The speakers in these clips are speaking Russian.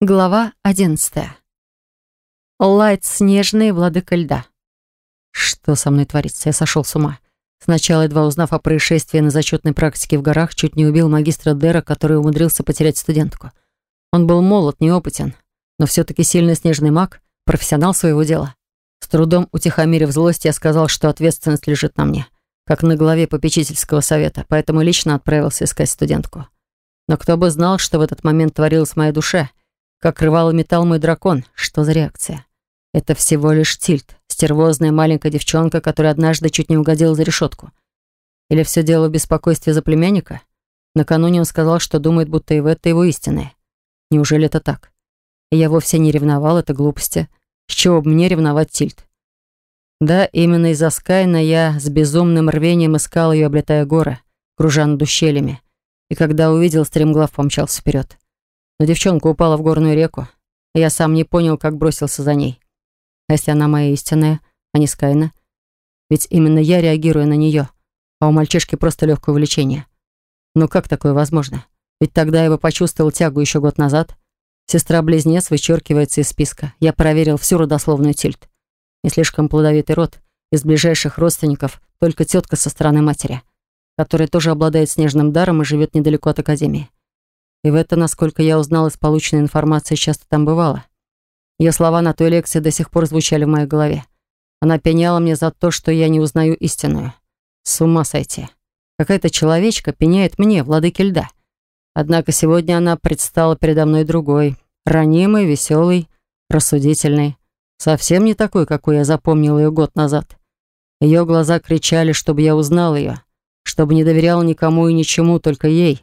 Глава одиннадцатая. Лайт снежный, владыка льда. Что со мной творится? Я сошел с ума. Сначала, едва узнав о происшествии на зачетной практике в горах, чуть не убил магистра Дера, который умудрился потерять студентку. Он был молод, неопытен, но все-таки сильный снежный маг, профессионал своего дела. С трудом утихомирив злость, я сказал, что ответственность лежит на мне, как на главе попечительского совета, поэтому лично отправился искать студентку. Но кто бы знал, что в этот момент творилось в моей душе — как рвал металл мой дракон. Что за реакция? Это всего лишь Тильт, стервозная маленькая девчонка, которая однажды чуть не угодила за решетку. Или все дело в беспокойстве за племянника? Накануне он сказал, что думает, будто и в это его истинное. Неужели это так? Я вовсе не ревновал, это глупости. С чего бы мне ревновать Тильт? Да, именно из-за Скайна я с безумным рвением искал ее, облетая горы, кружа над ущельями. И когда увидел, стремглав помчался вперед. Но девчонка упала в горную реку, и я сам не понял, как бросился за ней. А если она моя истинная, а не Скайна? Ведь именно я реагирую на нее, а у мальчишки просто легкое увлечение. Ну как такое возможно? Ведь тогда я бы почувствовал тягу еще год назад. Сестра-близнец вычеркивается из списка. Я проверил всю родословную тильт. Не слишком плодовитый род. Из ближайших родственников только тетка со стороны матери, которая тоже обладает снежным даром и живет недалеко от Академии. И в это, насколько я узнал из полученной информации, часто там бывало. Ее слова на той лекции до сих пор звучали в моей голове. Она пеняла мне за то, что я не узнаю истинную. С ума сойти. Какая-то человечка пеняет мне, владыке льда. Однако сегодня она предстала передо мной другой. Ранимой, веселой, рассудительной. Совсем не такой, какой я запомнил ее год назад. Ее глаза кричали, чтобы я узнал ее. Чтобы не доверял никому и ничему, только ей.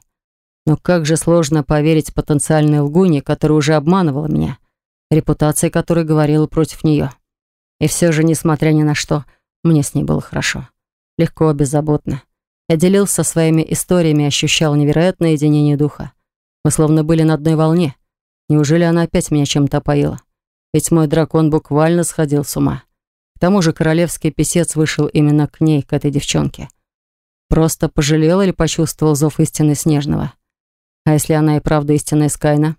Но как же сложно поверить потенциальной лгуне, которая уже обманывала меня, репутация которой говорила против нее. И все же, несмотря ни на что, мне с ней было хорошо. Легко, беззаботно. Я делился своими историями ощущал невероятное единение духа. Мы словно были на одной волне. Неужели она опять меня чем-то опоила? Ведь мой дракон буквально сходил с ума. К тому же королевский писец вышел именно к ней, к этой девчонке. Просто пожалел или почувствовал зов истины Снежного? А если она и правда истинная Скайна?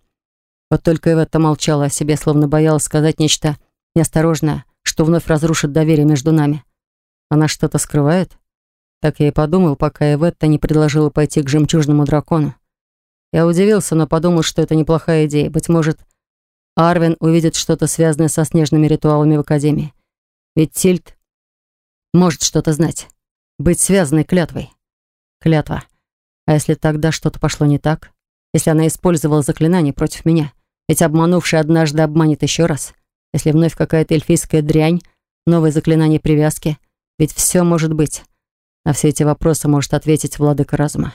Вот только Эветта молчала о себе, словно боялась сказать нечто неосторожное, что вновь разрушит доверие между нами. Она что-то скрывает? Так я и подумал, пока Эветта не предложила пойти к жемчужному дракону. Я удивился, но подумал, что это неплохая идея. Быть может, Арвин увидит что-то связанное со снежными ритуалами в Академии. Ведь Тильд может что-то знать. Быть связанной клятвой. Клятва. А если тогда что-то пошло не так? Если она использовала заклинание против меня. Ведь обманувший однажды обманет еще раз. Если вновь какая-то эльфийская дрянь, новое заклинание привязки. Ведь все может быть. На все эти вопросы может ответить владыка разума.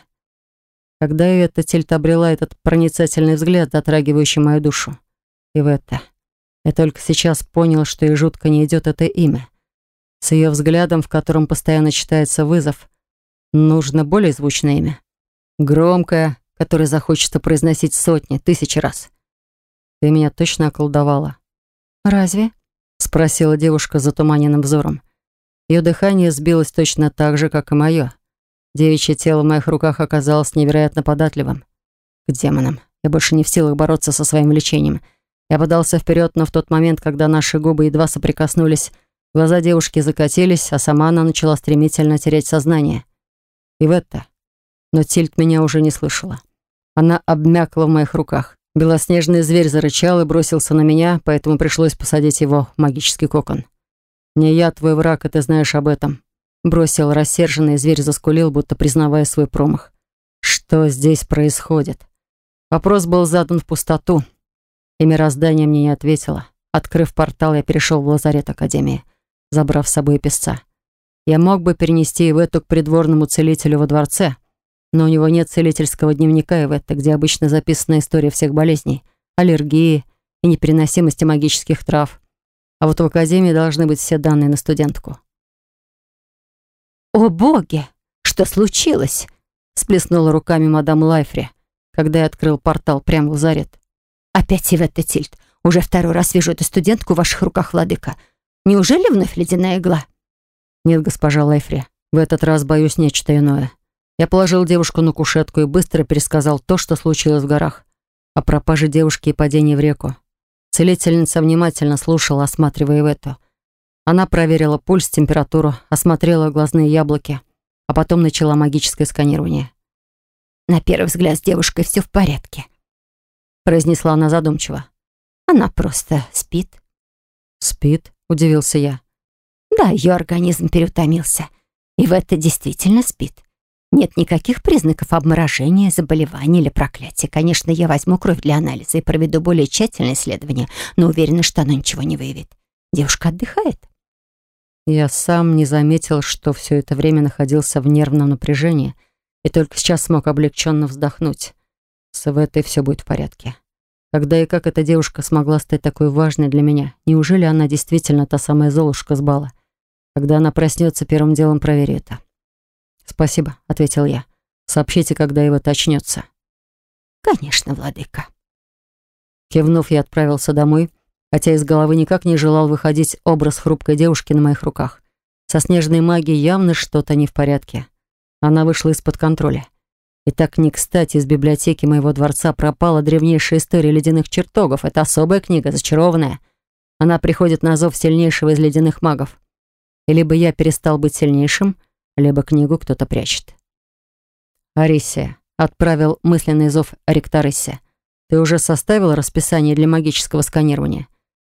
Когда эта тельта обрела этот проницательный взгляд, затрагивающий мою душу. И в это. Я только сейчас понял, что ей жутко не идет это имя. С ее взглядом, в котором постоянно читается вызов, нужно более звучное имя. Громкое, который захочется произносить сотни, тысячи раз. Ты меня точно околдовала. «Разве?» — спросила девушка с затуманенным взором. Ее дыхание сбилось точно так же, как и мое. Девичье тело в моих руках оказалось невероятно податливым. К демонам. Я больше не в силах бороться со своим влечением. Я подался вперед, но в тот момент, когда наши губы едва соприкоснулись, глаза девушки закатились, а сама она начала стремительно терять сознание. И в это. Но Тильт меня уже не слышала. Она обмякла в моих руках. Белоснежный зверь зарычал и бросился на меня, поэтому пришлось посадить его в магический кокон. «Не я твой враг, и ты знаешь об этом». Бросил рассерженный, зверь заскулил, будто признавая свой промах. «Что здесь происходит?» Вопрос был задан в пустоту, и мироздание мне не ответило. Открыв портал, я перешел в лазарет Академии, забрав с собой песца. Я мог бы перенести его к придворному целителю во дворце, но у него нет целительского дневника Эветта, где обычно записана история всех болезней, аллергии и непереносимости магических трав. А вот в академии должны быть все данные на студентку. «О боги! Что случилось?» сплеснула руками мадам Лайфри, когда я открыл портал прямо в лазарет. «Опять Иветта Тильд. Уже второй раз вижу эту студентку в ваших руках, владыка. Неужели вновь ледяная игла?» «Нет, госпожа Лайфри, в этот раз боюсь нечто иное. Я положил девушку на кушетку и быстро пересказал то, что случилось в горах. о пропаже девушки и падении в реку. Целительница внимательно слушала, осматривая Ивету. Она проверила пульс, температуру, осмотрела глазные яблоки, а потом начала магическое сканирование. «На первый взгляд с девушкой все в порядке», — произнесла она задумчиво. «Она просто спит». «Спит?» — удивился я. «Да, ее организм переутомился, и в это действительно спит. Нет никаких признаков обморожения, заболевания или проклятия. Конечно, я возьму кровь для анализа и проведу более тщательное исследование, но уверена, что оно ничего не выявит. Девушка отдыхает. Я сам не заметил, что все это время находился в нервном напряжении и только сейчас смог облегченно вздохнуть. С этой все будет в порядке. Когда и как эта девушка смогла стать такой важной для меня? Неужели она действительно та самая Золушка с бала? Когда она проснется, первым делом проверю это. «Спасибо», — ответил я. «Сообщите, когда его очнется». «Конечно, владыка». Кивнув, я отправился домой, хотя из головы никак не желал выходить образ хрупкой девушки на моих руках. Со снежной магией явно что-то не в порядке. Она вышла из-под контроля. И так не кстати из библиотеки моего дворца пропала древнейшая история ледяных чертогов. Это особая книга, зачарованная. Она приходит на зов сильнейшего из ледяных магов. И либо я перестал быть сильнейшим, либо книгу кто-то прячет. Арисия отправил мысленный зов Ректарысе. Ты уже составил расписание для магического сканирования?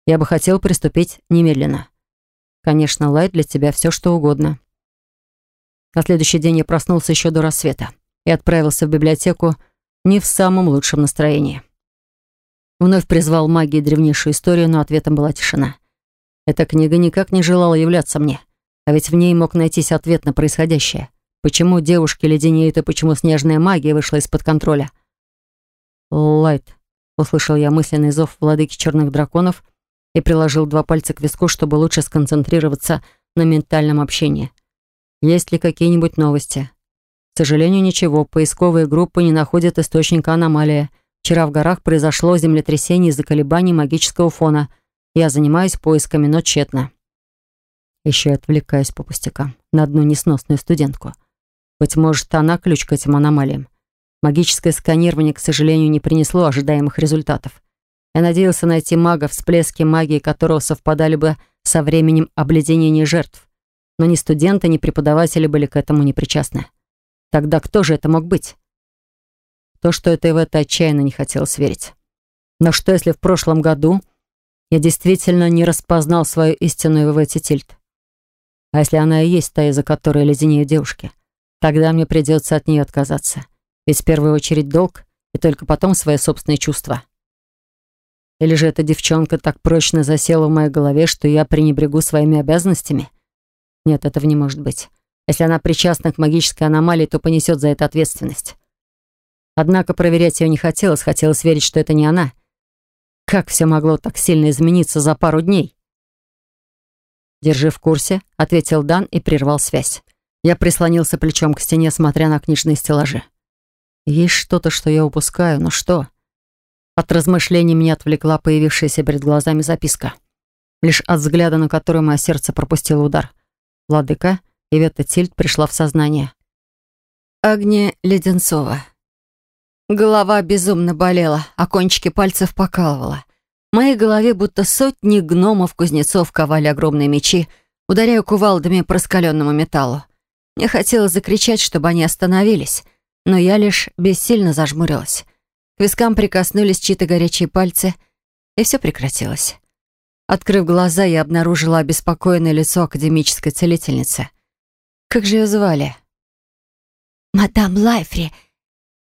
Я бы хотел приступить немедленно. Конечно, Лайт для тебя все что угодно. На следующий день я проснулся еще до рассвета и отправился в библиотеку не в самом лучшем настроении. Вновь призвал магии древнейшую историю, но ответом была тишина. Эта книга никак не желала являться мне — а ведь в ней мог найтись ответ на происходящее. Почему девушки леденеют и почему снежная магия вышла из-под контроля? «Лайт», — услышал я мысленный зов владыки черных драконов и приложил два пальца к виску, чтобы лучше сконцентрироваться на ментальном общении. «Есть ли какие-нибудь новости?» К сожалению, ничего. Поисковые группы не находят источника аномалии. Вчера в горах произошло землетрясение из-за колебаний магического фона. Я занимаюсь поисками, но тщетно. Еще и отвлекаюсь по пустякам на одну несносную студентку. Быть может, она ключ к этим аномалиям. Магическое сканирование, к сожалению, не принесло ожидаемых результатов. Я надеялся найти мага, всплески магии которого совпадали бы со временем обледенения жертв. Но ни студенты, ни преподаватели были к этому не причастны. Тогда кто же это мог быть? То, что это в это отчаянно не хотелось верить. Но что, если в прошлом году я действительно не распознал свою истинную ВВ Тильд? А если она и есть та, из-за которой леденеют девушки? Тогда мне придется от нее отказаться. Ведь в первую очередь долг, и только потом свои собственные чувства. Или же эта девчонка так прочно засела в моей голове, что я пренебрегу своими обязанностями? Нет, этого не может быть. Если она причастна к магической аномалии, то понесет за это ответственность. Однако проверять ее не хотелось, хотелось верить, что это не она. Как все могло так сильно измениться за пару дней? «Держи в курсе», — ответил Дан и прервал связь. Я прислонился плечом к стене, смотря на книжные стеллажи. Есть что-то, что я упускаю, но что? От размышлений меня отвлекла появившаяся перед глазами записка. Лишь от взгляда, на который мое сердце пропустило удар. Владыка, Ивета Тильд пришла в сознание. Агния Леденцова. Голова безумно болела, а кончики пальцев покалывала. В моей голове будто сотни гномов-кузнецов ковали огромные мечи, ударяя кувалдами по раскаленному металлу. Мне хотелось закричать, чтобы они остановились, но я лишь бессильно зажмурилась. К вискам прикоснулись чьи-то горячие пальцы, и все прекратилось. Открыв глаза, я обнаружила обеспокоенное лицо академической целительницы. Как же ее звали? «Мадам Лайфри,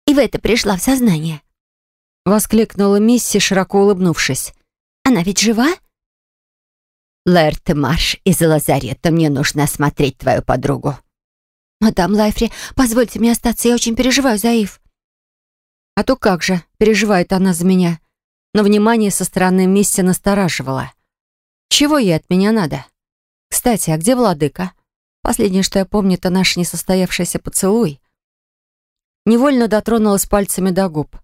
и в это пришла в сознание», — воскликнула Мисси, широко улыбнувшись. Она ведь жива?» «Лэрт Марш из лазарета, мне нужно осмотреть твою подругу». «Мадам Лайфри, позвольте мне остаться, я очень переживаю за Ив». «А то как же, переживает она за меня». Но внимание со стороны Мисси настораживало. «Чего ей от меня надо? Кстати, а где владыка? Последнее, что я помню, это наш несостоявшийся поцелуй». Невольно дотронулась пальцами до губ.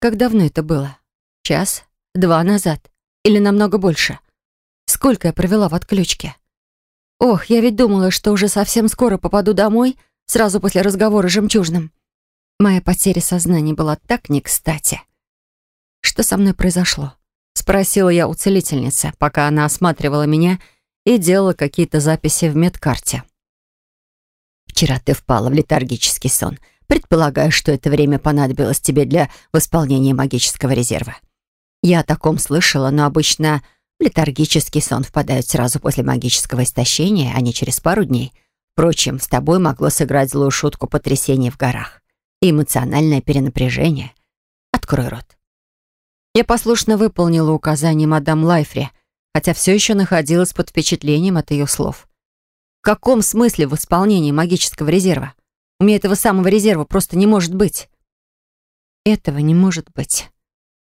Как давно это было? Час? Два назад? Или намного больше? Сколько я провела в отключке? Ох, я ведь думала, что уже совсем скоро попаду домой, сразу после разговора с жемчужным. Моя потеря сознания была так не кстати. Что со мной произошло? Спросила я у целительницы, пока она осматривала меня и делала какие-то записи в медкарте. «Вчера ты впала в летаргический сон. Предполагаю, что это время понадобилось тебе для восполнения магического резерва. Я о таком слышала, но обычно в летаргический сон впадают сразу после магического истощения, а не через пару дней. Впрочем, с тобой могло сыграть злую шутку потрясение в горах и эмоциональное перенапряжение. Открой рот. Я послушно выполнила указание мадам Лайфри, хотя все еще находилась под впечатлением от ее слов. В каком смысле в исполнении магического резерва? У меня этого самого резерва просто не может быть. Этого не может быть.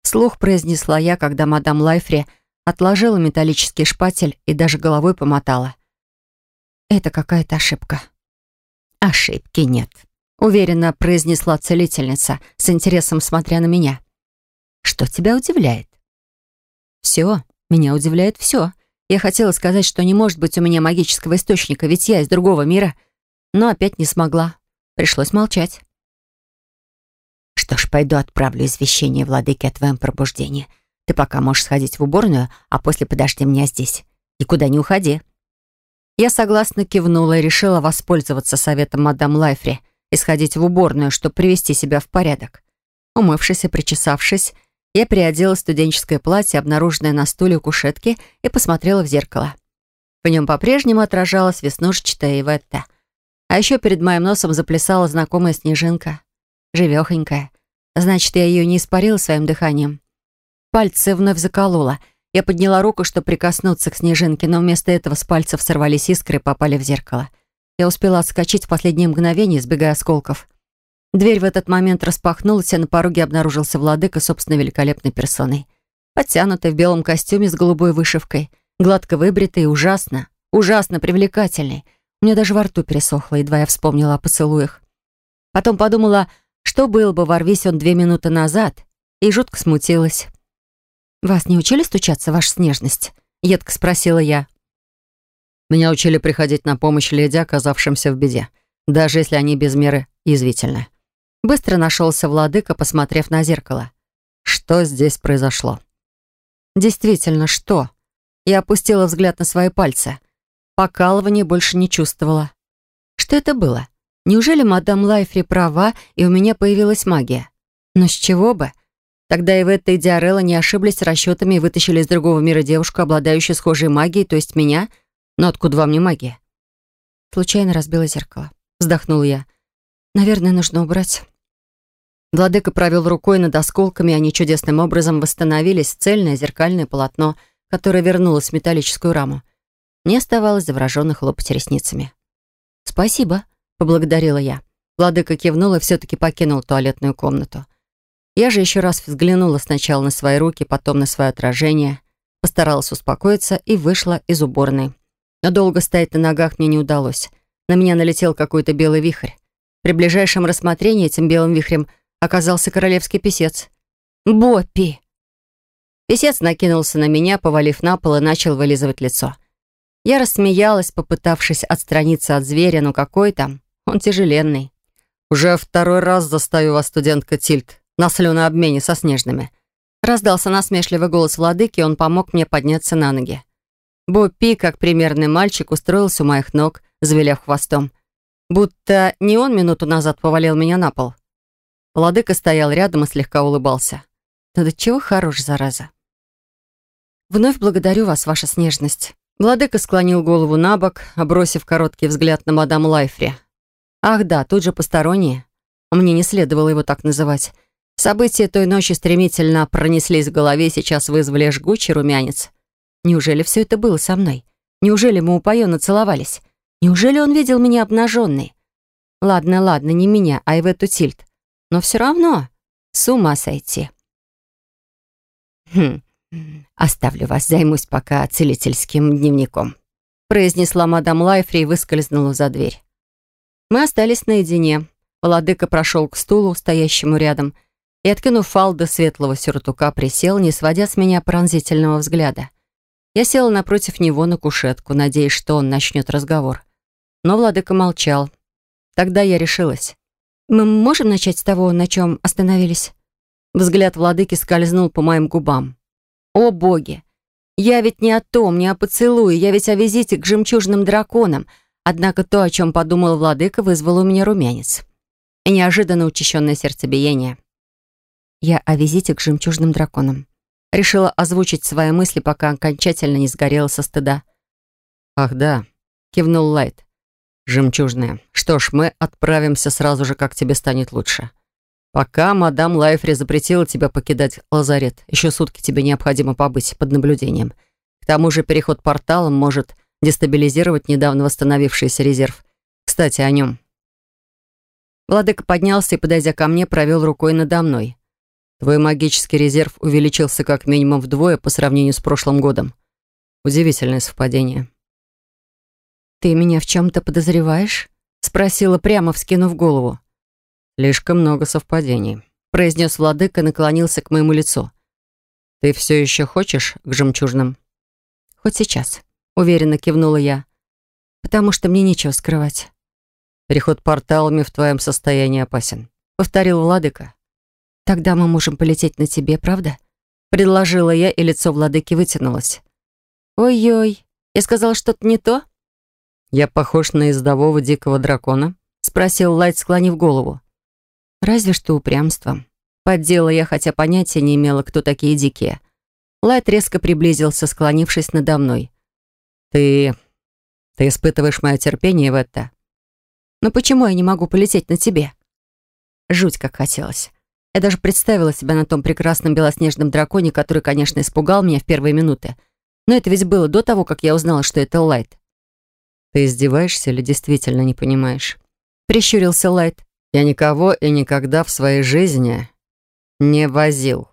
Слух произнесла я, когда мадам Лайфри отложила металлический шпатель и даже головой помотала. Это какая-то ошибка. Ошибки нет, уверенно произнесла целительница, с интересом смотря на меня. Что тебя удивляет? Все. Меня удивляет все. Я хотела сказать, что не может быть у меня магического источника, ведь я из другого мира, но опять не смогла. Пришлось молчать. Что ж, пойду отправлю извещение владыке о твоем пробуждении. Ты пока можешь сходить в уборную, а после подожди меня здесь. Никуда не уходи. Я согласно кивнула и решила воспользоваться советом мадам Лайфри и сходить в уборную, чтобы привести себя в порядок. Умывшись и причесавшись, я приодела студенческое платье, обнаруженное на стуле у кушетки, и посмотрела в зеркало. В нем по-прежнему отражалась веснушчатая Иветта. А еще перед моим носом заплясала знакомая снежинка. Живехонькая. Значит, я ее не испарила своим дыханием. Пальцы вновь заколола. Я подняла руку, чтобы прикоснуться к снежинке, но вместо этого с пальцев сорвались искры и попали в зеркало. Я успела отскочить в последнее мгновение, избегая осколков. Дверь в этот момент распахнулась, и на пороге обнаружился владыка собственной великолепной персоной. Подтянутый в белом костюме с голубой вышивкой, гладко выбритый и ужасно, ужасно привлекательный. У меня даже во рту пересохло, едва я вспомнила о поцелуях. Потом подумала, что было бы, ворвись он две минуты назад, и жутко смутилась. «Вас не учили стучаться, ваша снежность?» — едко спросила я. «Меня учили приходить на помощь леди, оказавшимся в беде, даже если они без меры язвительны», Быстро нашелся владыка, посмотрев на зеркало. Что здесь произошло? Действительно, что? Я опустила взгляд на свои пальцы. Покалывания больше не чувствовала. Что это было? Неужели мадам Лайфри права, и у меня появилась магия? Но с чего бы? Тогда и в этой Диарелла не ошиблись расчетами и вытащили из другого мира девушку, обладающую схожей магией, то есть меня. Но откуда вам не магия? Случайно разбила зеркало. Вздохнула я. Наверное, нужно убрать. Владыка провел рукой над осколками, и они чудесным образом восстановились в цельное зеркальное полотно, которое вернулось в металлическую раму. Мне оставалось завороженно хлопать ресницами. «Спасибо», — поблагодарила я. Владыка кивнул и все-таки покинул туалетную комнату. Я же еще раз взглянула сначала на свои руки, потом на свое отражение, постаралась успокоиться и вышла из уборной. Но долго стоять на ногах мне не удалось. На меня налетел какой-то белый вихрь. При ближайшем рассмотрении этим белым вихрем оказался королевский писец. «Боппи!» Песец накинулся на меня, повалив на пол и начал вылизывать лицо. Я рассмеялась, попытавшись отстраниться от зверя, но какой там? Он тяжеленный. «Уже второй раз заставил вас, студентка Тильт, на слюнообмене со снежными». Раздался насмешливый голос владыки, он помог мне подняться на ноги. Боппи, как примерный мальчик, устроился у моих ног, завиляв хвостом. Будто не он минуту назад повалил меня на пол. Владыка стоял рядом и слегка улыбался. «Ну да чего хорош, зараза!» «Вновь благодарю вас, ваша снежность». Владыка склонил голову на бок, бросив короткий взгляд на мадам Лайфри. «Ах да, тут же посторонние. Мне не следовало его так называть. События той ночи стремительно пронеслись в голове, сейчас вызвали жгучий румянец. Неужели все это было со мной? Неужели мы упоенно целовались? Неужели он видел меня обнаженной? Ладно, ладно, не меня, а Ивету Тильт. Но все равно с ума сойти. «Хм, оставлю вас, займусь пока целительским дневником», произнесла мадам Лайфри и выскользнула за дверь. Мы остались наедине. Владыка прошел к стулу, стоящему рядом, и, откинув фалды светлого сюртука, присел, не сводя с меня пронзительного взгляда. Я села напротив него на кушетку, надеясь, что он начнет разговор. Но владыка молчал. Тогда я решилась. «Мы можем начать с того, на чем остановились?» Взгляд владыки скользнул по моим губам. «О боги! Я ведь не о том, не о поцелуе, я ведь о визите к жемчужным драконам. Однако то, о чем подумал владыка, вызвало у меня румянец. И неожиданно учащенное сердцебиение. Я о визите к жемчужным драконам. Решила озвучить свои мысли, пока окончательно не сгорела со стыда. «Ах да», — кивнул Лайт. «Жемчужная. Что ж, мы отправимся сразу же, как тебе станет лучше. Пока мадам Лайфри запретила тебя покидать лазарет, еще сутки тебе необходимо побыть под наблюдением. К тому же переход порталом может дестабилизировать недавно восстановившийся резерв. Кстати, о нем». Владыка поднялся и, подойдя ко мне, провел рукой надо мной. Твой магический резерв увеличился как минимум вдвое по сравнению с прошлым годом. Удивительное совпадение. «Ты меня в чем-то подозреваешь?» — спросила прямо, вскинув голову. «Слишком много совпадений», — произнес владыка и наклонился к моему лицу. «Ты все еще хочешь к жемчужным?» «Хоть сейчас», — уверенно кивнула я. «Потому что мне нечего скрывать». «Переход порталами в твоем состоянии опасен», — повторил владыка. «Тогда мы можем полететь на тебе, правда?» Предложила я, и лицо владыки вытянулось. «Ой-ой, я сказала что-то не то?» «Я похож на ездового дикого дракона?» Спросил Лайт, склонив голову. «Разве что упрямством». Поддела я, хотя понятия не имела, кто такие дикие. Лайт резко приблизился, склонившись надо мной. «Ты... ты испытываешь мое терпение в это?» «Но почему я не могу полететь на тебе?» Жуть как хотелось. Я даже представила себя на том прекрасном белоснежном драконе, который, конечно, испугал меня в первые минуты. Но это ведь было до того, как я узнала, что это Лайт. «Ты издеваешься или действительно не понимаешь?» Прищурился Лайт. «Я никого и никогда в своей жизни не возил».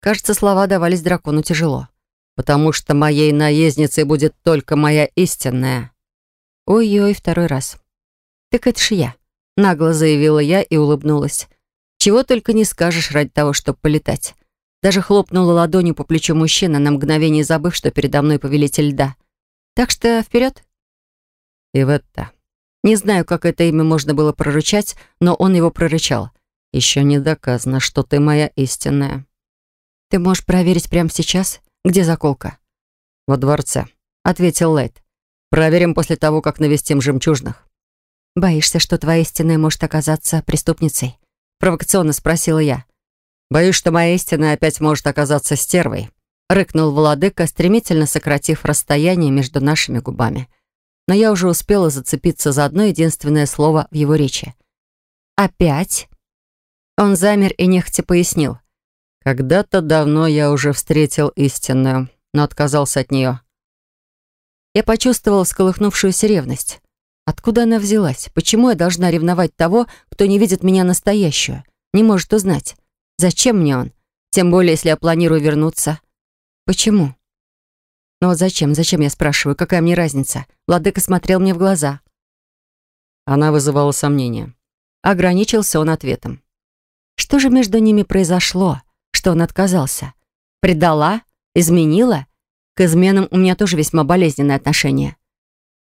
Кажется, слова давались дракону тяжело. «Потому что моей наездницей будет только моя истинная». Ой-ой, второй раз. «Так это ж я», — нагло заявила я и улыбнулась. Чего только не скажешь ради того, чтобы полетать. Даже хлопнула ладонью по плечу мужчина, на мгновение забыв, что передо мной повелитель льда. Так что вперед. И в это. Не знаю, как это имя можно было прорычать, но он его прорычал. Еще не доказано, что ты моя истинная. Ты можешь проверить прямо сейчас? Где заколка? Во дворце, ответил Лейт. Проверим после того, как навестим жемчужных. Боишься, что твоя истинная может оказаться преступницей? Провокационно спросила я. «Боюсь, что моя истина опять может оказаться стервой», рыкнул владыка, стремительно сократив расстояние между нашими губами. Но я уже успела зацепиться за одно единственное слово в его речи. «Опять?» Он замер и нехотя пояснил. «Когда-то давно я уже встретил истинную, но отказался от нее». Я почувствовала всколыхнувшуюся ревность. Откуда она взялась? Почему я должна ревновать того, кто не видит меня настоящую? Не может узнать. Зачем мне он? Тем более, если я планирую вернуться. Почему? Ну вот зачем? Зачем, я спрашиваю? Какая мне разница? Владыка смотрел мне в глаза. Она вызывала сомнения. Ограничился он ответом. Что же между ними произошло? Что он отказался? Предала? Изменила? К изменам у меня тоже весьма болезненное отношение.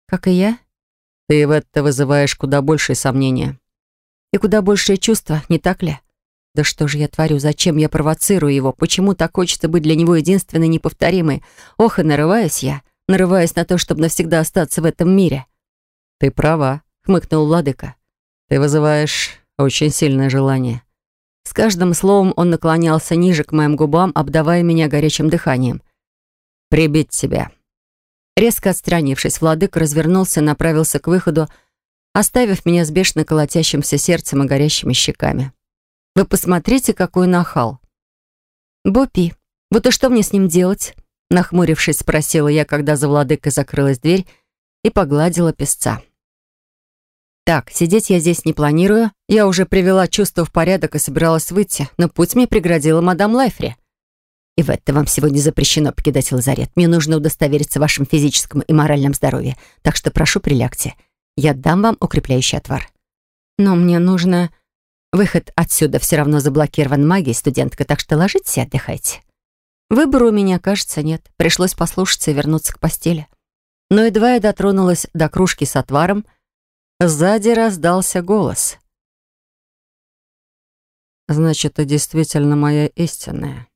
Как и я? Ты в это вызываешь куда большие сомнения. И куда большее чувство, не так ли? Да что же я творю? Зачем я провоцирую его? Почему так хочется быть для него единственной, неповторимой? Ох, и нарываюсь я. Нарываюсь на то, чтобы навсегда остаться в этом мире. Ты права, хмыкнул Владыка. Ты вызываешь очень сильное желание. С каждым словом он наклонялся ниже к моим губам, обдавая меня горячим дыханием. «Прибить тебя. Резко отстранившись, владыка развернулся и направился к выходу, оставив меня с бешено колотящимся сердцем и горящими щеками. «Вы посмотрите, какой нахал!» «Бопи, вот и что мне с ним делать?» Нахмурившись, спросила я, когда за владыкой закрылась дверь и погладила песца. «Так, сидеть я здесь не планирую. Я уже привела чувство в порядок и собиралась выйти, но путь мне преградила мадам Лайфри. И в это вам сегодня запрещено покидать лазарет. Мне нужно удостовериться в вашем физическом и моральном здоровье. Так что прошу, прилягте. Я дам вам укрепляющий отвар. Но мне нужно... Выход отсюда все равно заблокирован магией, студентка, так что ложитесь и отдыхайте. Выбора у меня, кажется, нет. Пришлось послушаться и вернуться к постели. Но едва я дотронулась до кружки с отваром, сзади раздался голос. Значит, ты действительно моя истинная.